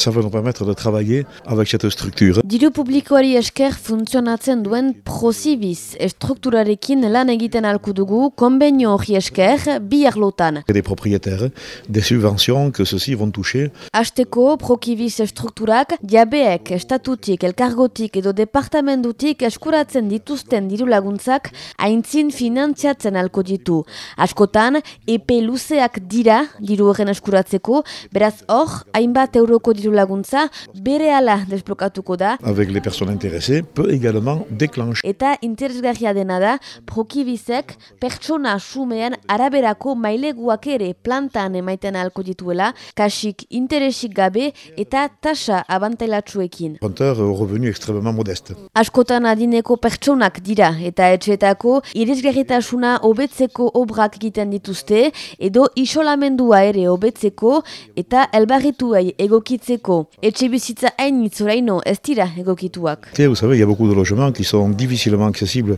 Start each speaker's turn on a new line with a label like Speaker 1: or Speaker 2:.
Speaker 1: Ça va nous permettre de travailler avec cette structure.
Speaker 2: Diru publikoari esker funtzionatzen duen prosibiz estrukturarekin lan egiten alku dugu konbenio hori esker bi arlotan.
Speaker 1: Des propriétaires, des subventions que ceux-ci vont toucher.
Speaker 2: Azteko prokibiz estrukturak jabeek estatutik, elkargotik edo departamentutik eskuratzen dituzten diru laguntzak aintzin finantziatzen alko ditu. Askotan, epe luzeak dira diru horren eskuratzeko, beraz hor, hainbat euroko diru laguntza bere ala desblokatuko da.
Speaker 1: Avec les personnes intéressées, peut également déclencher.
Speaker 2: Eta interesgarria dena da, prokibizek pertsona sumean araberako maileguak ere plantan emaiten alko dituela, kasik interesik gabe eta tasa abantailatsuekin.
Speaker 1: Compteur au revenu extrêmement modeste.
Speaker 2: Askotan adineko pertsonak dira eta etxetako irisgarritasuna hobetzeko obrak egiten dituzte edo isolamendua ere hobetzeko eta elbarrituei egokitzeko. Etxe bizitza hain itzoraino ez dira egokituak.
Speaker 1: Vous savez, il y a beaucoup de logements qui sont difficilement accessibles